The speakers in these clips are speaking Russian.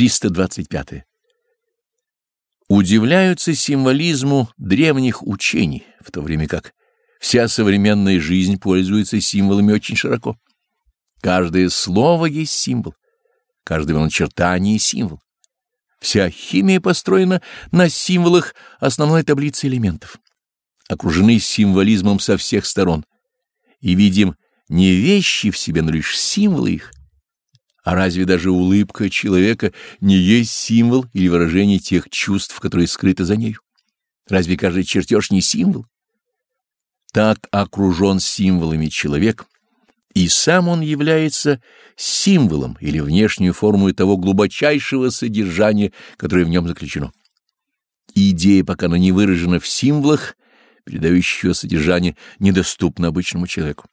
325. Удивляются символизму древних учений, в то время как вся современная жизнь пользуется символами очень широко. Каждое слово есть символ, каждое начертание — символ. Вся химия построена на символах основной таблицы элементов. Окружены символизмом со всех сторон и видим не вещи в себе, но лишь символы их. А разве даже улыбка человека не есть символ или выражение тех чувств, которые скрыты за нею? Разве каждый чертеж не символ? Так окружен символами человек, и сам он является символом или внешнюю формой того глубочайшего содержания, которое в нем заключено. Идея, пока она не выражена в символах, передающего содержание, недоступна обычному человеку.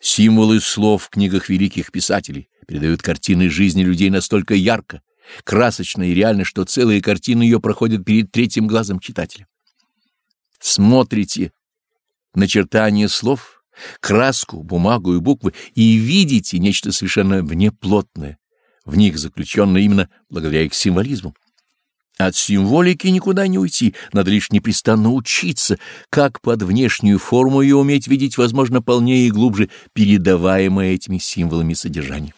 Символы слов в книгах великих писателей передают картины жизни людей настолько ярко, красочно и реально, что целые картины ее проходят перед третьим глазом читателя. Смотрите начертание слов, краску, бумагу и буквы и видите нечто совершенно внеплотное, в них заключенное именно благодаря их символизму. От символики никуда не уйти, надо лишь непрестанно учиться, как под внешнюю форму ее уметь видеть, возможно, полнее и глубже передаваемое этими символами содержание.